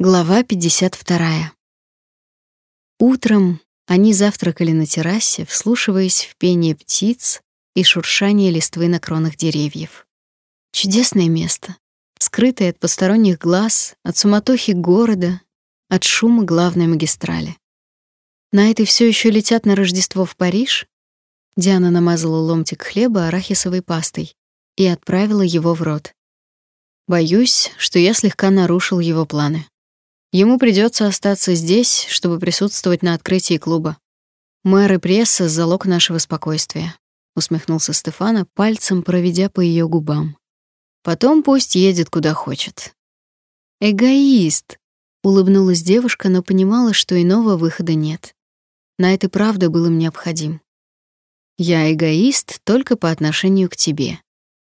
Глава 52. Утром они завтракали на террасе, вслушиваясь в пение птиц и шуршание листвы на кронах деревьев. Чудесное место, скрытое от посторонних глаз, от суматохи города, от шума главной магистрали. На этой все еще летят на Рождество в Париж. Диана намазала ломтик хлеба арахисовой пастой и отправила его в рот. Боюсь, что я слегка нарушил его планы. Ему придется остаться здесь, чтобы присутствовать на открытии клуба. Мэр и пресса — залог нашего спокойствия», — усмехнулся Стефана, пальцем проведя по ее губам. «Потом пусть едет куда хочет». «Эгоист», — улыбнулась девушка, но понимала, что иного выхода нет. На это правда был им необходим. «Я эгоист только по отношению к тебе.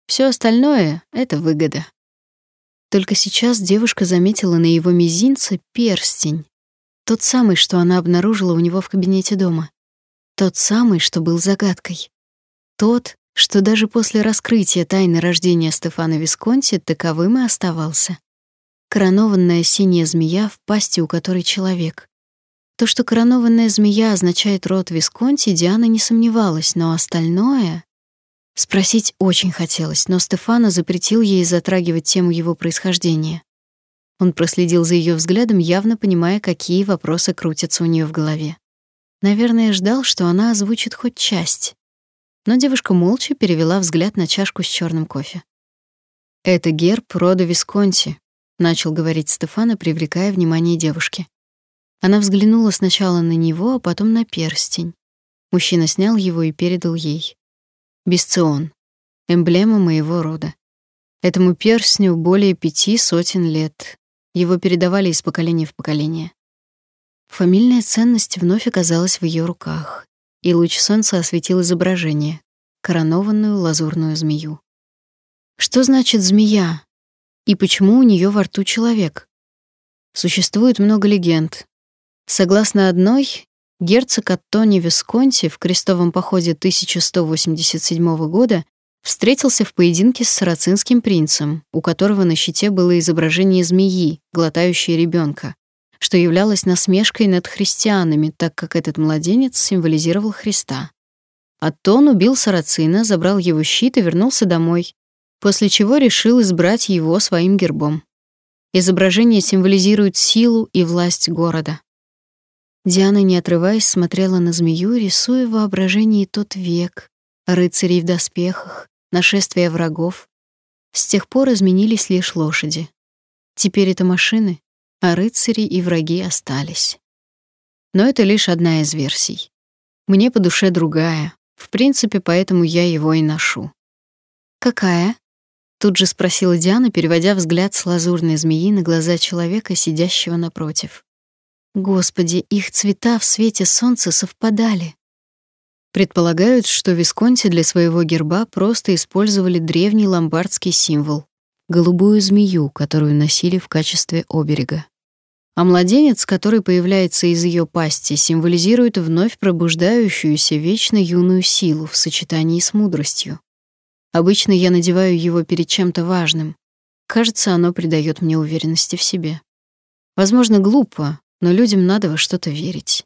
Все остальное — это выгода». Только сейчас девушка заметила на его мизинце перстень. Тот самый, что она обнаружила у него в кабинете дома. Тот самый, что был загадкой. Тот, что даже после раскрытия тайны рождения Стефана Висконти таковым и оставался. Коронованная синяя змея, в пасти у которой человек. То, что коронованная змея означает род Висконти, Диана не сомневалась, но остальное... Спросить очень хотелось, но Стефана запретил ей затрагивать тему его происхождения. Он проследил за ее взглядом, явно понимая, какие вопросы крутятся у нее в голове. Наверное, ждал, что она озвучит хоть часть. Но девушка молча перевела взгляд на чашку с черным кофе. «Это герб рода Висконти», — начал говорить Стефана, привлекая внимание девушки. Она взглянула сначала на него, а потом на перстень. Мужчина снял его и передал ей. Бесцион — эмблема моего рода. Этому перстню более пяти сотен лет. Его передавали из поколения в поколение. Фамильная ценность вновь оказалась в ее руках, и луч солнца осветил изображение — коронованную лазурную змею. Что значит змея? И почему у нее во рту человек? Существует много легенд. Согласно одной, Герцог Аттони Висконти в крестовом походе 1187 года встретился в поединке с сарацинским принцем, у которого на щите было изображение змеи, глотающей ребенка, что являлось насмешкой над христианами, так как этот младенец символизировал Христа. Аттон убил сарацина, забрал его щит и вернулся домой, после чего решил избрать его своим гербом. Изображение символизирует силу и власть города. Диана, не отрываясь, смотрела на змею, рисуя в воображении тот век, рыцарей в доспехах, нашествия врагов. С тех пор изменились лишь лошади. Теперь это машины, а рыцари и враги остались. Но это лишь одна из версий. Мне по душе другая. В принципе, поэтому я его и ношу. Какая? Тут же спросила Диана, переводя взгляд с лазурной змеи на глаза человека, сидящего напротив. Господи, их цвета в свете солнца совпадали. Предполагают, что Висконти для своего герба просто использовали древний ломбардский символ — голубую змею, которую носили в качестве оберега. А младенец, который появляется из ее пасти, символизирует вновь пробуждающуюся вечно юную силу в сочетании с мудростью. Обычно я надеваю его перед чем-то важным. Кажется, оно придает мне уверенности в себе. Возможно, глупо, но людям надо во что-то верить.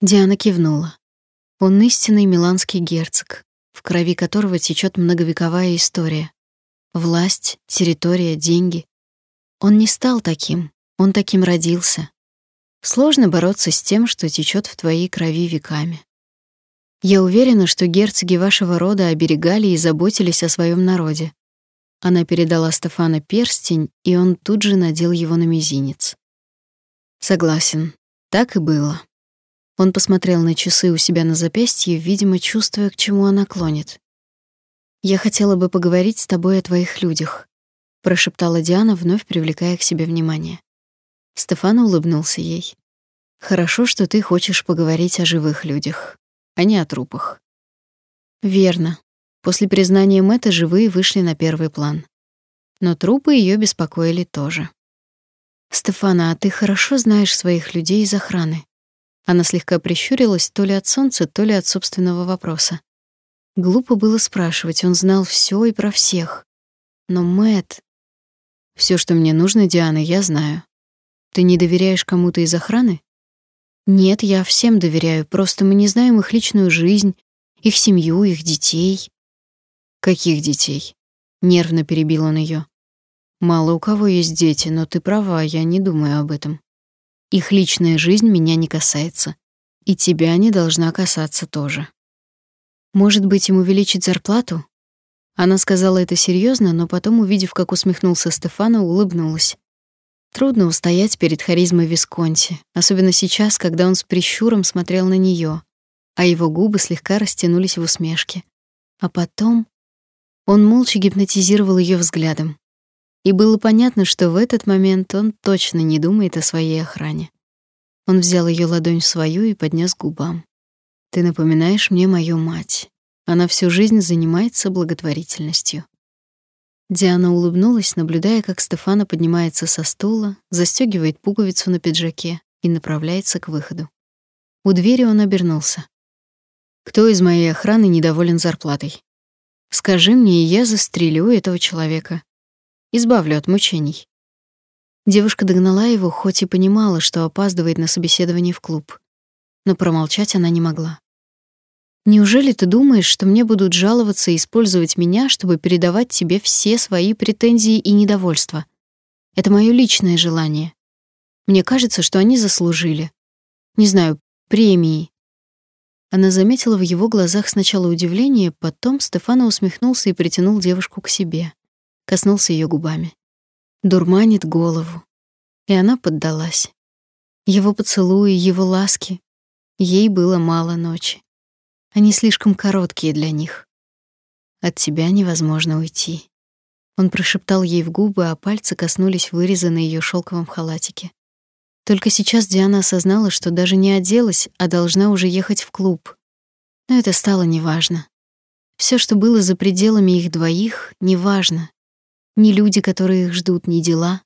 Диана кивнула. Он истинный миланский герцог, в крови которого течет многовековая история. Власть, территория, деньги. Он не стал таким, он таким родился. Сложно бороться с тем, что течет в твоей крови веками. Я уверена, что герцоги вашего рода оберегали и заботились о своем народе. Она передала Стефана перстень, и он тут же надел его на мизинец. Согласен, так и было. Он посмотрел на часы у себя на запястье, видимо, чувствуя, к чему она клонит. Я хотела бы поговорить с тобой о твоих людях, прошептала Диана, вновь привлекая к себе внимание. Стефан улыбнулся ей. Хорошо, что ты хочешь поговорить о живых людях, а не о трупах. Верно. После признания Мэтта живые вышли на первый план. Но трупы ее беспокоили тоже. «Стефана, а ты хорошо знаешь своих людей из охраны?» Она слегка прищурилась то ли от солнца, то ли от собственного вопроса. Глупо было спрашивать, он знал все и про всех. Но Мэт, все, что мне нужно, Диана, я знаю. ты не доверяешь кому-то из охраны? Нет, я всем доверяю, просто мы не знаем их личную жизнь, их семью, их детей. Каких детей? Нервно перебил он ее. Мало у кого есть дети, но ты права, я не думаю об этом. Их личная жизнь меня не касается, и тебя не должна касаться тоже. Может быть, им увеличить зарплату? Она сказала это серьезно, но потом, увидев, как усмехнулся Стефано, улыбнулась. Трудно устоять перед харизмой Висконти, особенно сейчас, когда он с прищуром смотрел на нее, а его губы слегка растянулись в усмешке. А потом он молча гипнотизировал ее взглядом. И было понятно, что в этот момент он точно не думает о своей охране. Он взял ее ладонь в свою и поднес к губам. Ты напоминаешь мне мою мать. Она всю жизнь занимается благотворительностью. Диана улыбнулась, наблюдая, как Стефана поднимается со стула, застегивает пуговицу на пиджаке и направляется к выходу. У двери он обернулся. Кто из моей охраны недоволен зарплатой? Скажи мне, и я застрелю этого человека. Избавлю от мучений. Девушка догнала его, хоть и понимала, что опаздывает на собеседование в клуб. Но промолчать она не могла. Неужели ты думаешь, что мне будут жаловаться и использовать меня, чтобы передавать тебе все свои претензии и недовольства? Это мое личное желание. Мне кажется, что они заслужили. Не знаю, премии. Она заметила в его глазах сначала удивление, потом Стефано усмехнулся и притянул девушку к себе. Коснулся ее губами. Дурманит голову. И она поддалась. Его поцелуи, его ласки. Ей было мало ночи. Они слишком короткие для них. От тебя невозможно уйти. Он прошептал ей в губы, а пальцы коснулись выреза на ее шелковом халатике. Только сейчас Диана осознала, что даже не оделась, а должна уже ехать в клуб. Но это стало неважно. Все, что было за пределами их двоих, неважно. Ни люди, которые их ждут, ни дела.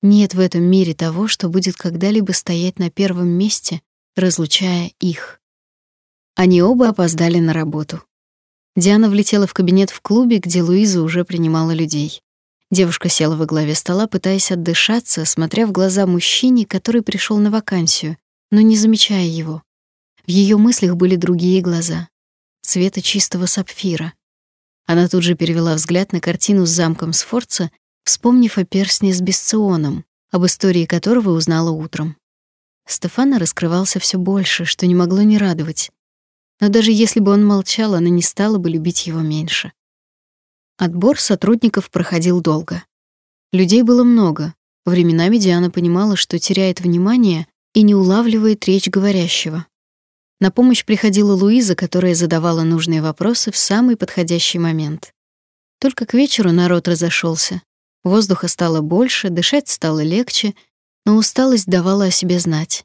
Нет в этом мире того, что будет когда-либо стоять на первом месте, разлучая их. Они оба опоздали на работу. Диана влетела в кабинет в клубе, где Луиза уже принимала людей. Девушка села во главе стола, пытаясь отдышаться, смотря в глаза мужчине, который пришел на вакансию, но не замечая его. В ее мыслях были другие глаза, цвета чистого сапфира. Она тут же перевела взгляд на картину с замком Сфорца, вспомнив о перстне с Бесционом, об истории которого узнала утром. Стефана раскрывался все больше, что не могло не радовать. Но даже если бы он молчал, она не стала бы любить его меньше. Отбор сотрудников проходил долго. Людей было много. Временами Диана понимала, что теряет внимание и не улавливает речь говорящего. На помощь приходила Луиза, которая задавала нужные вопросы в самый подходящий момент. Только к вечеру народ разошелся. Воздуха стало больше, дышать стало легче, но усталость давала о себе знать.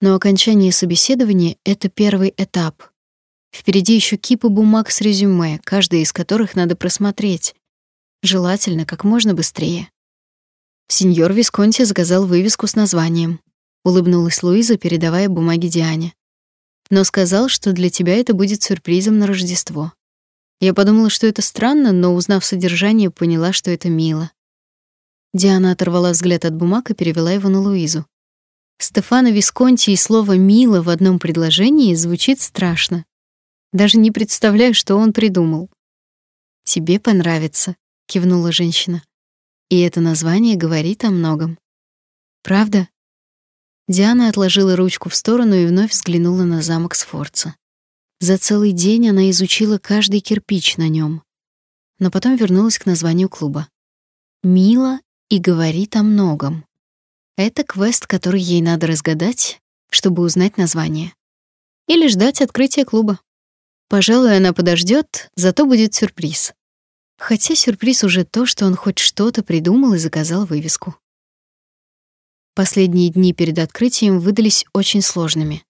Но окончание собеседования — это первый этап — Впереди еще кипа бумаг с резюме, каждая из которых надо просмотреть. Желательно как можно быстрее. Сеньор Висконти заказал вывеску с названием. Улыбнулась Луиза, передавая бумаги Диане. Но сказал, что для тебя это будет сюрпризом на Рождество. Я подумала, что это странно, но, узнав содержание, поняла, что это мило. Диана оторвала взгляд от бумаг и перевела его на Луизу. Стефано Висконти и слово «мило» в одном предложении звучит страшно. Даже не представляю, что он придумал. Тебе понравится, кивнула женщина. И это название говорит о многом. Правда? Диана отложила ручку в сторону и вновь взглянула на замок Сфорца. За целый день она изучила каждый кирпич на нем, но потом вернулась к названию клуба. Мила и говорит о многом. Это квест, который ей надо разгадать, чтобы узнать название. Или ждать открытия клуба. Пожалуй, она подождет, зато будет сюрприз. Хотя сюрприз уже то, что он хоть что-то придумал и заказал вывеску. Последние дни перед открытием выдались очень сложными.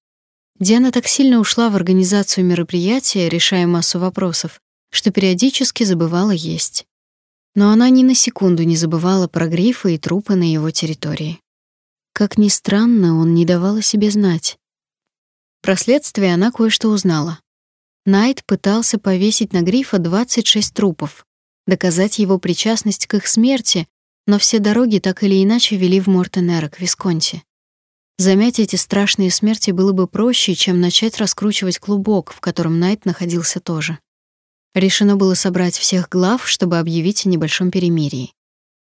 Диана так сильно ушла в организацию мероприятия, решая массу вопросов, что периодически забывала есть. Но она ни на секунду не забывала про грифы и трупы на его территории. Как ни странно, он не давал о себе знать. Про следствие она кое-что узнала. Найт пытался повесить на Грифа 26 трупов, доказать его причастность к их смерти, но все дороги так или иначе вели в Мортенеро, к Висконти. Замять эти страшные смерти было бы проще, чем начать раскручивать клубок, в котором Найт находился тоже. Решено было собрать всех глав, чтобы объявить о небольшом перемирии.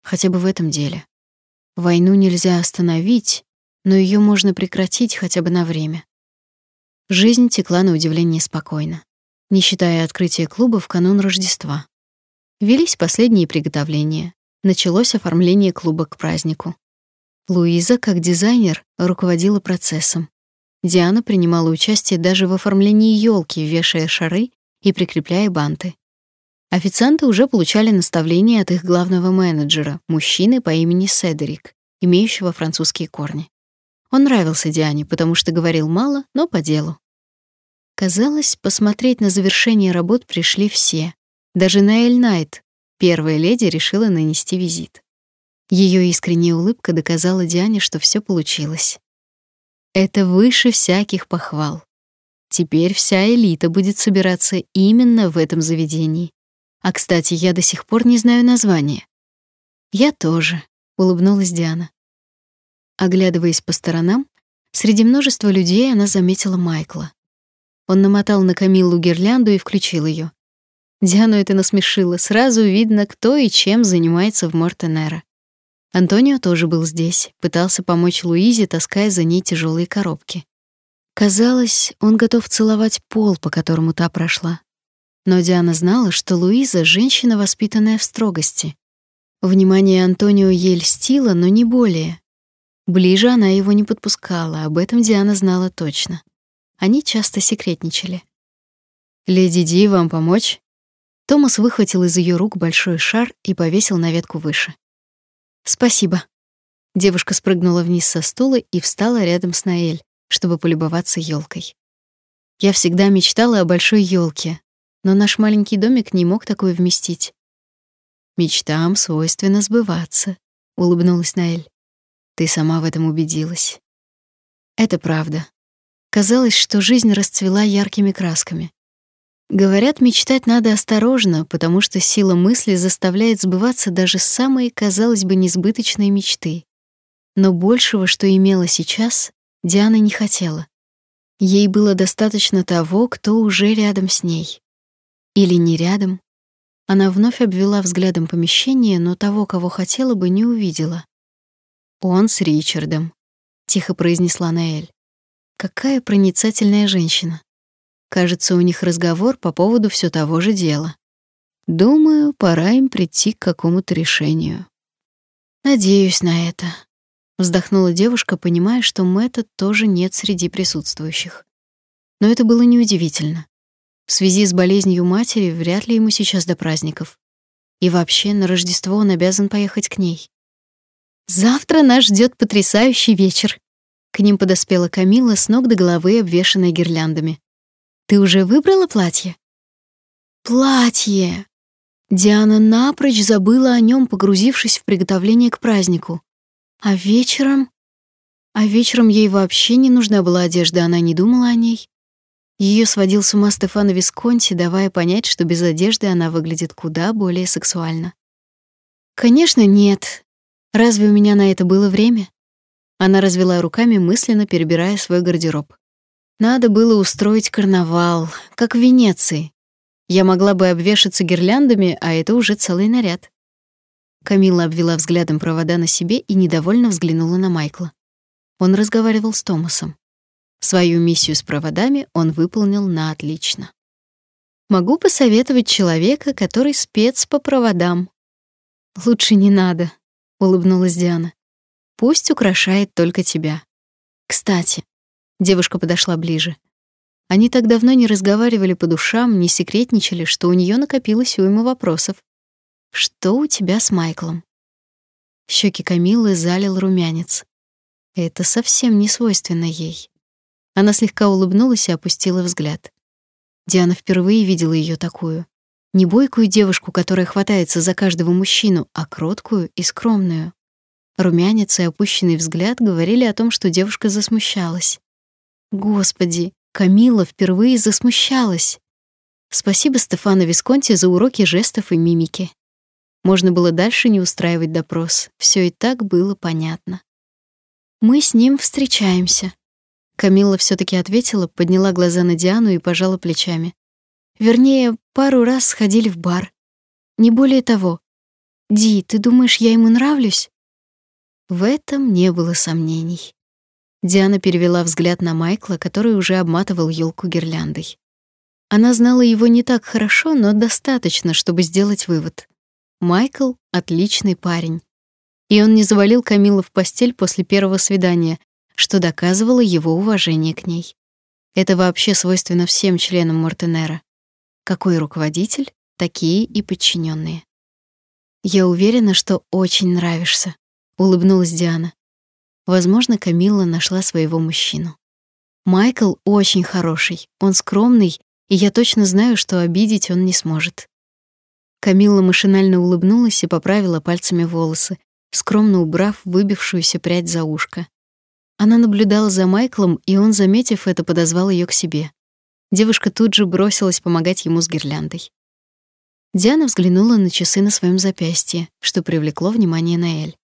Хотя бы в этом деле. Войну нельзя остановить, но ее можно прекратить хотя бы на время. Жизнь текла на удивление спокойно, не считая открытия клуба в канун Рождества. Велись последние приготовления. Началось оформление клуба к празднику. Луиза, как дизайнер, руководила процессом. Диана принимала участие даже в оформлении елки, вешая шары и прикрепляя банты. Официанты уже получали наставления от их главного менеджера, мужчины по имени Седерик, имеющего французские корни. Он нравился Диане, потому что говорил мало, но по делу. Казалось, посмотреть на завершение работ пришли все. Даже Наэль Найт, первая леди, решила нанести визит. Ее искренняя улыбка доказала Диане, что все получилось. Это выше всяких похвал. Теперь вся элита будет собираться именно в этом заведении. А, кстати, я до сих пор не знаю названия. Я тоже, улыбнулась Диана. Оглядываясь по сторонам, среди множества людей она заметила Майкла. Он намотал на Камиллу гирлянду и включил ее. Диану это насмешило. Сразу видно, кто и чем занимается в Мортенеро. Антонио тоже был здесь, пытался помочь Луизе, таская за ней тяжелые коробки. Казалось, он готов целовать пол, по которому та прошла. Но Диана знала, что Луиза — женщина, воспитанная в строгости. Внимание Антонио ей льстило, но не более. Ближе она его не подпускала, об этом Диана знала точно. Они часто секретничали. «Леди Ди, вам помочь?» Томас выхватил из ее рук большой шар и повесил на ветку выше. «Спасибо». Девушка спрыгнула вниз со стула и встала рядом с Наэль, чтобы полюбоваться елкой. Я всегда мечтала о большой елке, но наш маленький домик не мог такое вместить. Мечтам свойственно сбываться, улыбнулась Наэль. Ты сама в этом убедилась. Это правда. Казалось, что жизнь расцвела яркими красками. Говорят, мечтать надо осторожно, потому что сила мысли заставляет сбываться даже самые, казалось бы, несбыточные мечты. Но большего, что имела сейчас, Диана не хотела. Ей было достаточно того, кто уже рядом с ней. Или не рядом. Она вновь обвела взглядом помещение, но того, кого хотела бы, не увидела. «Он с Ричардом», — тихо произнесла Наэль. «Какая проницательная женщина. Кажется, у них разговор по поводу все того же дела. Думаю, пора им прийти к какому-то решению». «Надеюсь на это», — вздохнула девушка, понимая, что Мэтта тоже нет среди присутствующих. Но это было неудивительно. В связи с болезнью матери вряд ли ему сейчас до праздников. И вообще, на Рождество он обязан поехать к ней. Завтра нас ждет потрясающий вечер. К ним подоспела Камила с ног до головы, обвешанная гирляндами. Ты уже выбрала платье? Платье. Диана напрочь забыла о нем, погрузившись в приготовление к празднику. А вечером? А вечером ей вообще не нужна была одежда, она не думала о ней. Ее сводил с ума Стефано Висконти, давая понять, что без одежды она выглядит куда более сексуально. Конечно, нет, Разве у меня на это было время? Она развела руками, мысленно перебирая свой гардероб. Надо было устроить карнавал, как в Венеции. Я могла бы обвешаться гирляндами, а это уже целый наряд. Камила обвела взглядом провода на себе и недовольно взглянула на Майкла. Он разговаривал с Томасом. Свою миссию с проводами он выполнил на отлично. Могу посоветовать человека, который спец по проводам. Лучше не надо, улыбнулась Диана. Пусть украшает только тебя. Кстати, девушка подошла ближе. Они так давно не разговаривали по душам, не секретничали, что у нее накопилось уйма вопросов. Что у тебя с Майклом? Щеки Камиллы залил румянец. Это совсем не свойственно ей. Она слегка улыбнулась и опустила взгляд. Диана впервые видела ее такую. Не бойкую девушку, которая хватается за каждого мужчину, а кроткую и скромную. Румянец и опущенный взгляд говорили о том, что девушка засмущалась. Господи, Камила впервые засмущалась. Спасибо Стефано Висконти за уроки жестов и мимики. Можно было дальше не устраивать допрос. Все и так было понятно. Мы с ним встречаемся. Камилла все таки ответила, подняла глаза на Диану и пожала плечами. Вернее, пару раз сходили в бар. Не более того. Ди, ты думаешь, я ему нравлюсь? В этом не было сомнений. Диана перевела взгляд на Майкла, который уже обматывал елку гирляндой. Она знала его не так хорошо, но достаточно, чтобы сделать вывод. Майкл — отличный парень. И он не завалил Камилу в постель после первого свидания, что доказывало его уважение к ней. Это вообще свойственно всем членам Мортенера. Какой руководитель, такие и подчиненные. «Я уверена, что очень нравишься», — улыбнулась Диана. Возможно, Камилла нашла своего мужчину. Майкл очень хороший, он скромный, и я точно знаю, что обидеть он не сможет. Камилла машинально улыбнулась и поправила пальцами волосы, скромно убрав выбившуюся прядь за ушко. Она наблюдала за Майклом, и он, заметив это, подозвал ее к себе. Девушка тут же бросилась помогать ему с гирляндой. Диана взглянула на часы на своем запястье, что привлекло внимание Наэль.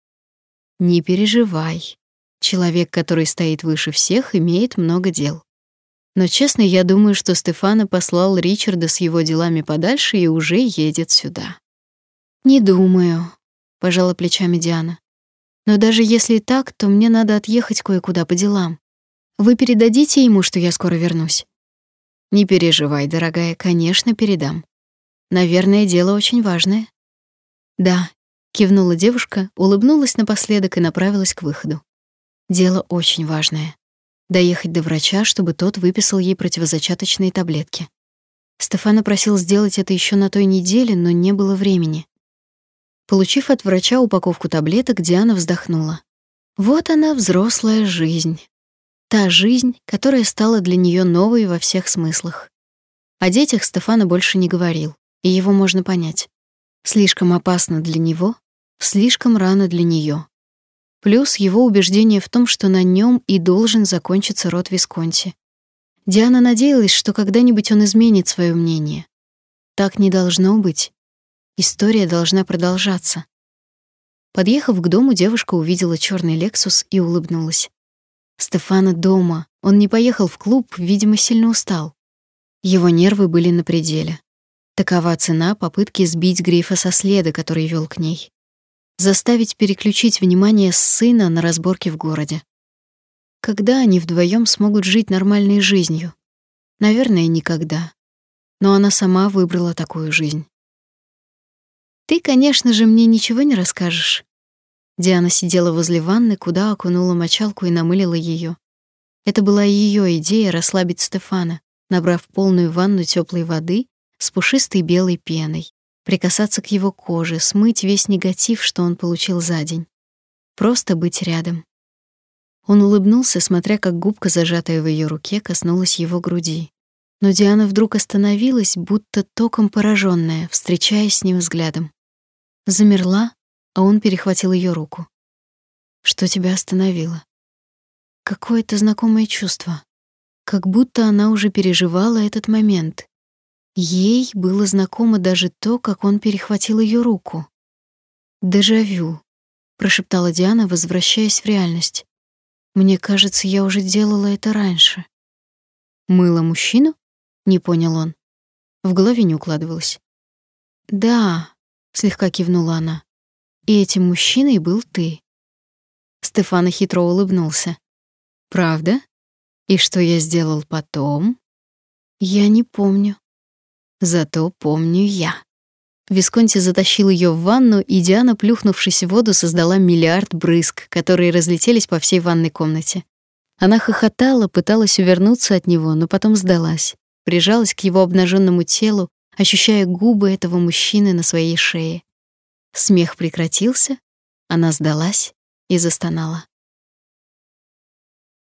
«Не переживай. Человек, который стоит выше всех, имеет много дел. Но честно, я думаю, что Стефана послал Ричарда с его делами подальше и уже едет сюда. Не думаю, пожала плечами Диана. Но даже если так, то мне надо отъехать кое-куда по делам. Вы передадите ему, что я скоро вернусь? Не переживай, дорогая, конечно, передам. Наверное, дело очень важное. Да, кивнула девушка, улыбнулась напоследок и направилась к выходу. Дело очень важное. Доехать до врача, чтобы тот выписал ей противозачаточные таблетки. Стефана просил сделать это еще на той неделе, но не было времени. Получив от врача упаковку таблеток, Диана вздохнула. Вот она, взрослая жизнь. Та жизнь, которая стала для нее новой во всех смыслах. О детях Стефана больше не говорил, и его можно понять. Слишком опасно для него, слишком рано для нее. Плюс его убеждение в том, что на нем и должен закончиться род Висконти. Диана надеялась, что когда-нибудь он изменит свое мнение. Так не должно быть. История должна продолжаться. Подъехав к дому, девушка увидела черный Lexus и улыбнулась. Стефана дома. Он не поехал в клуб, видимо, сильно устал. Его нервы были на пределе. Такова цена попытки сбить Грифа со следа, который вел к ней заставить переключить внимание сына на разборки в городе. Когда они вдвоем смогут жить нормальной жизнью? Наверное, никогда. Но она сама выбрала такую жизнь. Ты, конечно же, мне ничего не расскажешь. Диана сидела возле ванны, куда окунула мочалку и намылила ее. Это была ее идея расслабить Стефана, набрав полную ванну теплой воды с пушистой белой пеной прикасаться к его коже, смыть весь негатив, что он получил за день. Просто быть рядом. Он улыбнулся, смотря как губка, зажатая в ее руке, коснулась его груди. Но Диана вдруг остановилась, будто током пораженная, встречаясь с ним взглядом. Замерла, а он перехватил ее руку. Что тебя остановило? Какое-то знакомое чувство. Как будто она уже переживала этот момент, Ей было знакомо даже то, как он перехватил ее руку. «Дежавю», — прошептала Диана, возвращаясь в реальность. «Мне кажется, я уже делала это раньше». «Мыло мужчину?» — не понял он. В голове не укладывалось. «Да», — слегка кивнула она. «И этим мужчиной был ты». Стефана хитро улыбнулся. «Правда? И что я сделал потом?» «Я не помню», Зато помню я. Висконти затащил ее в ванну, и Диана, плюхнувшись в воду, создала миллиард брызг, которые разлетелись по всей ванной комнате. Она хохотала, пыталась увернуться от него, но потом сдалась, прижалась к его обнаженному телу, ощущая губы этого мужчины на своей шее. Смех прекратился, она сдалась и застонала.